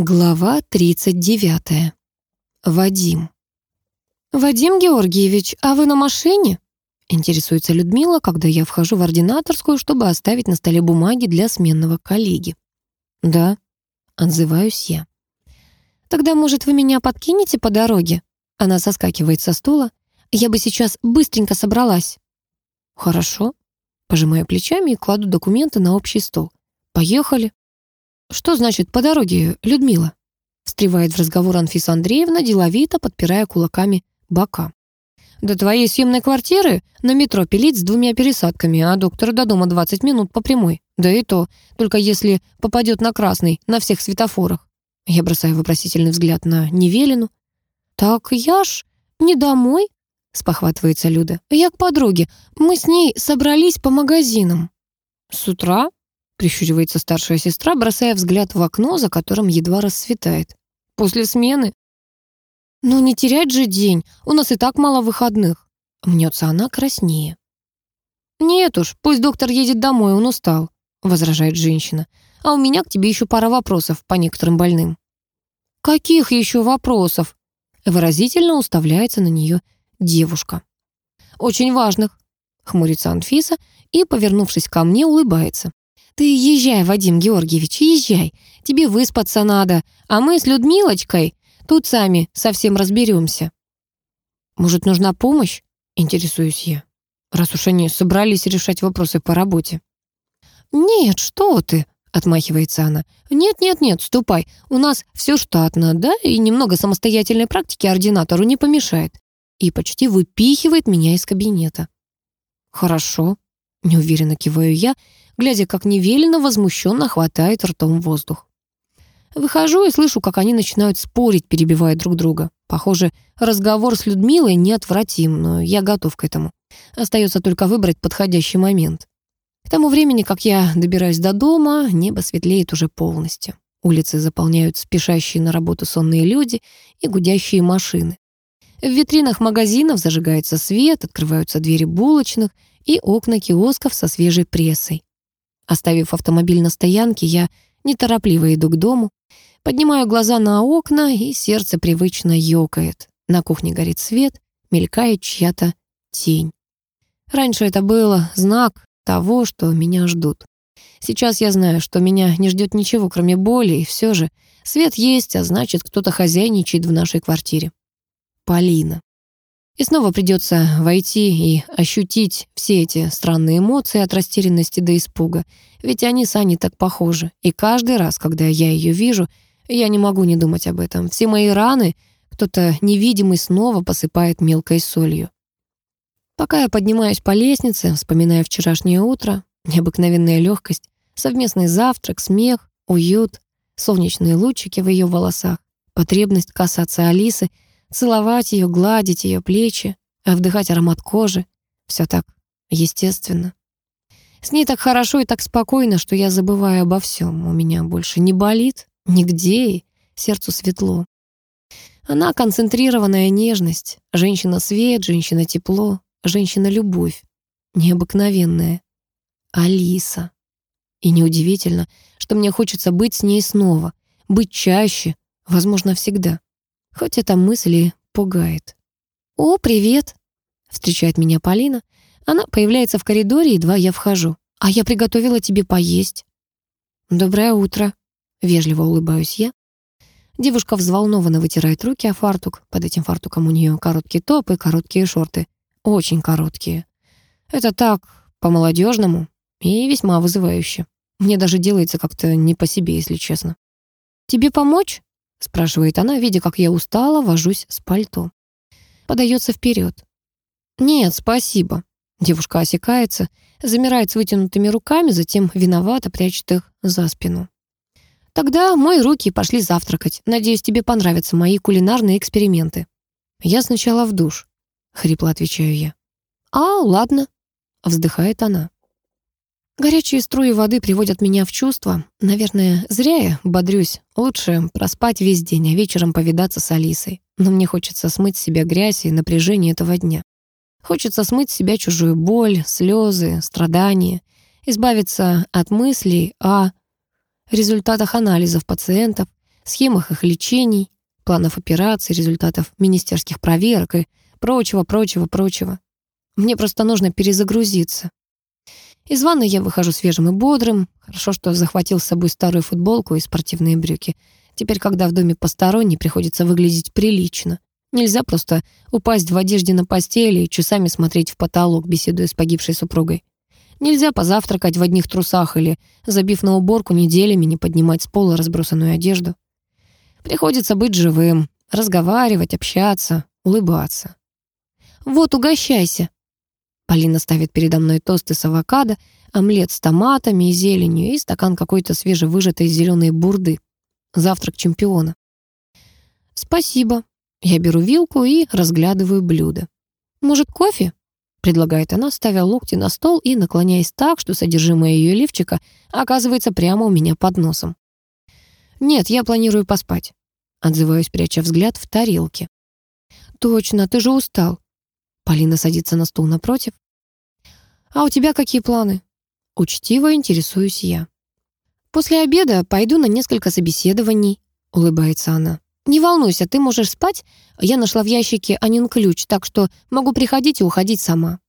Глава 39. Вадим. «Вадим Георгиевич, а вы на машине?» Интересуется Людмила, когда я вхожу в ординаторскую, чтобы оставить на столе бумаги для сменного коллеги. «Да», — отзываюсь я. «Тогда, может, вы меня подкинете по дороге?» Она соскакивает со стула. «Я бы сейчас быстренько собралась». «Хорошо». Пожимаю плечами и кладу документы на общий стол. «Поехали». «Что значит по дороге, Людмила?» Встревает в разговор Анфиса Андреевна, деловито подпирая кулаками бока. «До твоей съемной квартиры на метро пилить с двумя пересадками, а доктор до дома 20 минут по прямой. Да и то, только если попадет на красный, на всех светофорах». Я бросаю вопросительный взгляд на Невелину. «Так я ж не домой», — спохватывается Люда. «Я к подруге. Мы с ней собрались по магазинам». «С утра?» Прищуривается старшая сестра, бросая взгляд в окно, за которым едва рассветает. После смены? Ну не терять же день, у нас и так мало выходных. Мнется она краснее. Нет уж, пусть доктор едет домой, он устал, возражает женщина. А у меня к тебе еще пара вопросов по некоторым больным. Каких еще вопросов? Выразительно уставляется на нее девушка. Очень важных, хмурится Анфиса и, повернувшись ко мне, улыбается. «Ты езжай, Вадим Георгиевич, езжай. Тебе выспаться надо, а мы с Людмилочкой тут сами совсем разберемся». «Может, нужна помощь?» — интересуюсь я. Раз уж они собрались решать вопросы по работе. «Нет, что ты!» — отмахивается она. «Нет-нет-нет, ступай. У нас все штатно, да, и немного самостоятельной практики ординатору не помешает». И почти выпихивает меня из кабинета. «Хорошо», — неуверенно киваю я, глядя, как невелено возмущенно хватает ртом воздух. Выхожу и слышу, как они начинают спорить, перебивая друг друга. Похоже, разговор с Людмилой неотвратим, но я готов к этому. Остается только выбрать подходящий момент. К тому времени, как я добираюсь до дома, небо светлеет уже полностью. Улицы заполняют спешащие на работу сонные люди и гудящие машины. В витринах магазинов зажигается свет, открываются двери булочных и окна киосков со свежей прессой. Оставив автомобиль на стоянке, я неторопливо иду к дому, поднимаю глаза на окна, и сердце привычно ёкает. На кухне горит свет, мелькает чья-то тень. Раньше это было знак того, что меня ждут. Сейчас я знаю, что меня не ждет ничего, кроме боли, и все же свет есть, а значит, кто-то хозяйничает в нашей квартире. Полина. И снова придется войти и ощутить все эти странные эмоции от растерянности до испуга. Ведь они с Аней так похожи. И каждый раз, когда я ее вижу, я не могу не думать об этом. Все мои раны кто-то невидимый снова посыпает мелкой солью. Пока я поднимаюсь по лестнице, вспоминая вчерашнее утро, необыкновенная легкость, совместный завтрак, смех, уют, солнечные лучики в ее волосах, потребность касаться Алисы — Целовать ее, гладить ее плечи, вдыхать аромат кожи. Все так естественно. С ней так хорошо и так спокойно, что я забываю обо всем. У меня больше не болит, нигде, и сердцу светло. Она концентрированная нежность, женщина-свет, женщина-тепло, женщина-любовь, необыкновенная. Алиса. И неудивительно, что мне хочется быть с ней снова, быть чаще, возможно, всегда. Хоть эта мысль и пугает. «О, привет!» — встречает меня Полина. Она появляется в коридоре, едва я вхожу. «А я приготовила тебе поесть». «Доброе утро», — вежливо улыбаюсь я. Девушка взволнованно вытирает руки о фартук. Под этим фартуком у нее короткий топ и короткие шорты. Очень короткие. Это так, по-молодежному и весьма вызывающе. Мне даже делается как-то не по себе, если честно. «Тебе помочь?» Спрашивает она, видя, как я устала, вожусь с пальто. Подается вперед. Нет, спасибо. Девушка осекается, замирает с вытянутыми руками, затем виновато прячет их за спину. Тогда мои руки пошли завтракать. Надеюсь, тебе понравятся мои кулинарные эксперименты. Я сначала в душ, хрипло отвечаю я. А, ладно, вздыхает она. Горячие струи воды приводят меня в чувство. Наверное, зря я бодрюсь. Лучше проспать весь день, а вечером повидаться с Алисой. Но мне хочется смыть с себя грязь и напряжение этого дня. Хочется смыть с себя чужую боль, слезы, страдания, избавиться от мыслей о результатах анализов пациентов, схемах их лечений, планов операций, результатов министерских проверок и прочего, прочего, прочего. Мне просто нужно перезагрузиться. Из ванной я выхожу свежим и бодрым. Хорошо, что захватил с собой старую футболку и спортивные брюки. Теперь, когда в доме посторонний, приходится выглядеть прилично. Нельзя просто упасть в одежде на постели и часами смотреть в потолок, беседуя с погибшей супругой. Нельзя позавтракать в одних трусах или, забив на уборку, неделями не поднимать с пола разбросанную одежду. Приходится быть живым, разговаривать, общаться, улыбаться. «Вот, угощайся!» Полина ставит передо мной тосты с авокадо, омлет с томатами и зеленью и стакан какой-то свежевыжатой зеленой бурды. Завтрак чемпиона. «Спасибо». Я беру вилку и разглядываю блюдо. «Может, кофе?» предлагает она, ставя локти на стол и наклоняясь так, что содержимое ее лифчика оказывается прямо у меня под носом. «Нет, я планирую поспать», — отзываюсь, пряча взгляд в тарелке. «Точно, ты же устал». Полина садится на стул напротив. «А у тебя какие планы?» Учтиво интересуюсь я. «После обеда пойду на несколько собеседований», — улыбается она. «Не волнуйся, ты можешь спать. Я нашла в ящике Анин ключ, так что могу приходить и уходить сама».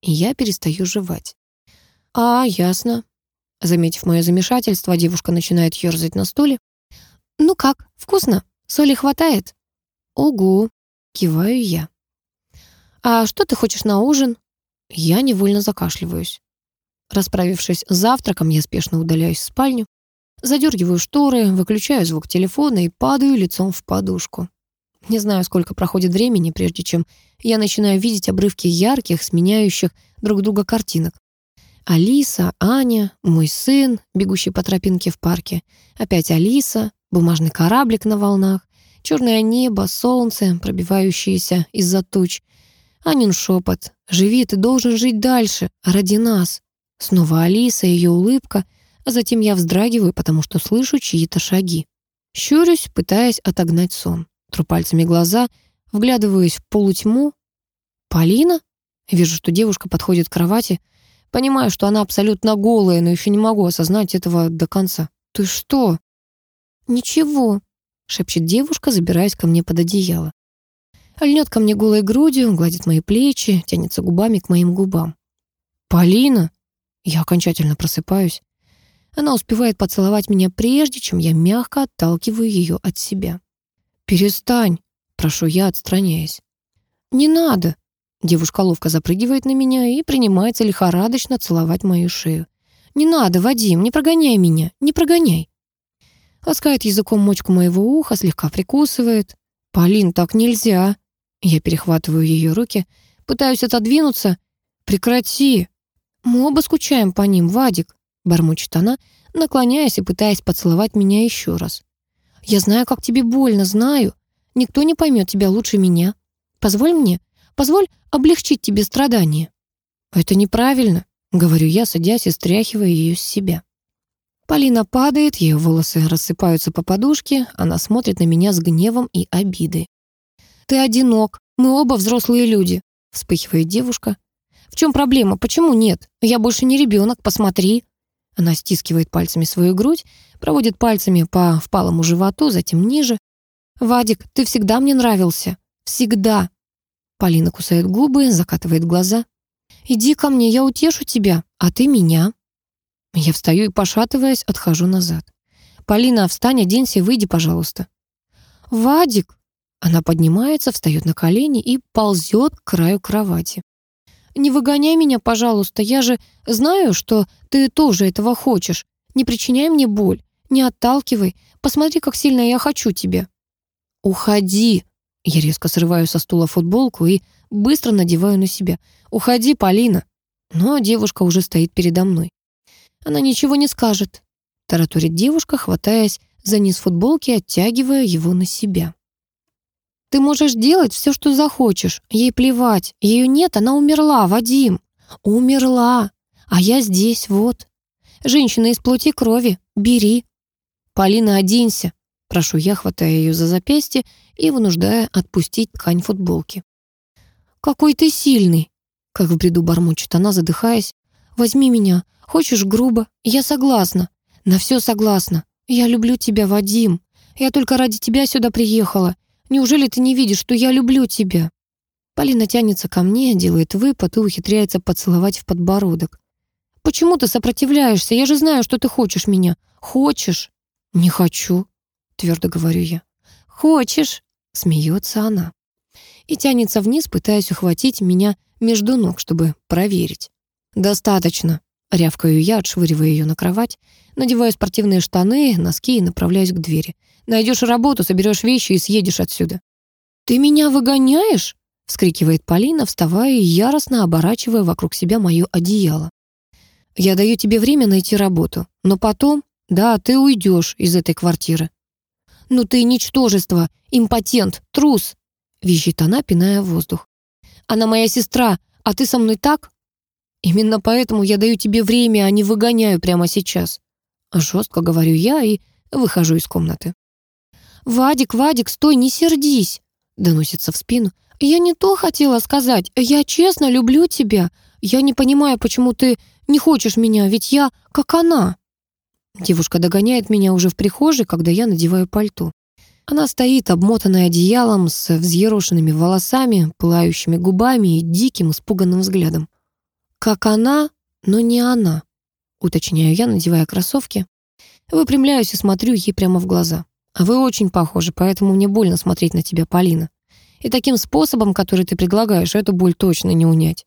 И я перестаю жевать. «А, ясно». Заметив мое замешательство, девушка начинает ерзать на стуле. «Ну как, вкусно? Соли хватает?» «Угу», — киваю я. «А что ты хочешь на ужин?» Я невольно закашливаюсь. Расправившись с завтраком, я спешно удаляюсь в спальню. Задергиваю шторы, выключаю звук телефона и падаю лицом в подушку. Не знаю, сколько проходит времени, прежде чем я начинаю видеть обрывки ярких, сменяющих друг друга картинок. Алиса, Аня, мой сын, бегущий по тропинке в парке. Опять Алиса, бумажный кораблик на волнах, черное небо, солнце, пробивающееся из-за туч. Анин шепот. «Живи, ты должен жить дальше, ради нас». Снова Алиса, ее улыбка — а затем я вздрагиваю, потому что слышу чьи-то шаги. Щурюсь, пытаясь отогнать сон. Тру пальцами глаза, вглядываюсь в полутьму. «Полина?» Вижу, что девушка подходит к кровати. Понимаю, что она абсолютно голая, но еще не могу осознать этого до конца. «Ты что?» «Ничего», — шепчет девушка, забираясь ко мне под одеяло. Льнет ко мне голой грудью, гладит мои плечи, тянется губами к моим губам. «Полина?» Я окончательно просыпаюсь. Она успевает поцеловать меня прежде, чем я мягко отталкиваю ее от себя. «Перестань!» — прошу я, отстраняясь. «Не надо!» Девушка ловко запрыгивает на меня и принимается лихорадочно целовать мою шею. «Не надо, Вадим, не прогоняй меня, не прогоняй!» Ласкает языком мочку моего уха, слегка прикусывает. «Полин, так нельзя!» Я перехватываю ее руки, пытаюсь отодвинуться. «Прекрати!» «Мы оба скучаем по ним, Вадик!» бормочет она, наклоняясь и пытаясь поцеловать меня еще раз. «Я знаю, как тебе больно, знаю. Никто не поймет тебя лучше меня. Позволь мне, позволь облегчить тебе страдания». «Это неправильно», — говорю я, садясь и стряхивая ее с себя. Полина падает, ее волосы рассыпаются по подушке, она смотрит на меня с гневом и обидой. «Ты одинок, мы оба взрослые люди», — вспыхивает девушка. «В чем проблема? Почему нет? Я больше не ребенок, посмотри». Она стискивает пальцами свою грудь, проводит пальцами по впалому животу, затем ниже. «Вадик, ты всегда мне нравился. Всегда!» Полина кусает губы, закатывает глаза. «Иди ко мне, я утешу тебя, а ты меня». Я встаю и, пошатываясь, отхожу назад. «Полина, встань, оденься, выйди, пожалуйста». «Вадик!» Она поднимается, встает на колени и ползет к краю кровати. Не выгоняй меня, пожалуйста, я же знаю, что ты тоже этого хочешь. Не причиняй мне боль, не отталкивай. Посмотри, как сильно я хочу тебя». «Уходи!» Я резко срываю со стула футболку и быстро надеваю на себя. «Уходи, Полина!» Но девушка уже стоит передо мной. Она ничего не скажет. Тараторит девушка, хватаясь за низ футболки, оттягивая его на себя. Ты можешь делать все, что захочешь. Ей плевать. Ее нет, она умерла, Вадим. Умерла. А я здесь, вот. Женщина из плоти крови. Бери. Полина, оденься. Прошу я, хватая ее за запястье и вынуждая отпустить ткань футболки. «Какой ты сильный!» Как в бреду бормочет она, задыхаясь. «Возьми меня. Хочешь грубо? Я согласна. На все согласна. Я люблю тебя, Вадим. Я только ради тебя сюда приехала. Неужели ты не видишь, что я люблю тебя?» Полина тянется ко мне, делает выпад и ухитряется поцеловать в подбородок. «Почему ты сопротивляешься? Я же знаю, что ты хочешь меня. Хочешь?» «Не хочу», — твердо говорю я. «Хочешь?» — смеется она. И тянется вниз, пытаясь ухватить меня между ног, чтобы проверить. «Достаточно», — рявкаю я, отшвыривая ее на кровать. Надеваю спортивные штаны, носки и направляюсь к двери. «Найдешь работу, соберешь вещи и съедешь отсюда». «Ты меня выгоняешь?» — вскрикивает Полина, вставая и яростно оборачивая вокруг себя мое одеяло. «Я даю тебе время найти работу, но потом, да, ты уйдешь из этой квартиры». «Ну ты ничтожество, импотент, трус!» — визжит она, пиная воздух. «Она моя сестра, а ты со мной так?» «Именно поэтому я даю тебе время, а не выгоняю прямо сейчас». Жестко говорю я и выхожу из комнаты. «Вадик, Вадик, стой, не сердись!» Доносится в спину. «Я не то хотела сказать. Я честно люблю тебя. Я не понимаю, почему ты не хочешь меня, ведь я как она». Девушка догоняет меня уже в прихожей, когда я надеваю пальто. Она стоит, обмотанная одеялом, с взъерошенными волосами, пылающими губами и диким, испуганным взглядом. «Как она, но не она», — уточняю я, надевая кроссовки. Выпрямляюсь и смотрю ей прямо в глаза. «А «Вы очень похожи, поэтому мне больно смотреть на тебя, Полина. И таким способом, который ты предлагаешь, эту боль точно не унять».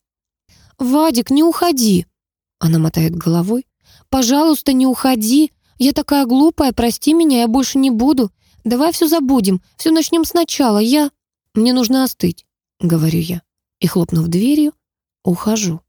«Вадик, не уходи!» Она мотает головой. «Пожалуйста, не уходи. Я такая глупая, прости меня, я больше не буду. Давай все забудем, все начнем сначала. Я... Мне нужно остыть», — говорю я. И, хлопнув дверью, ухожу.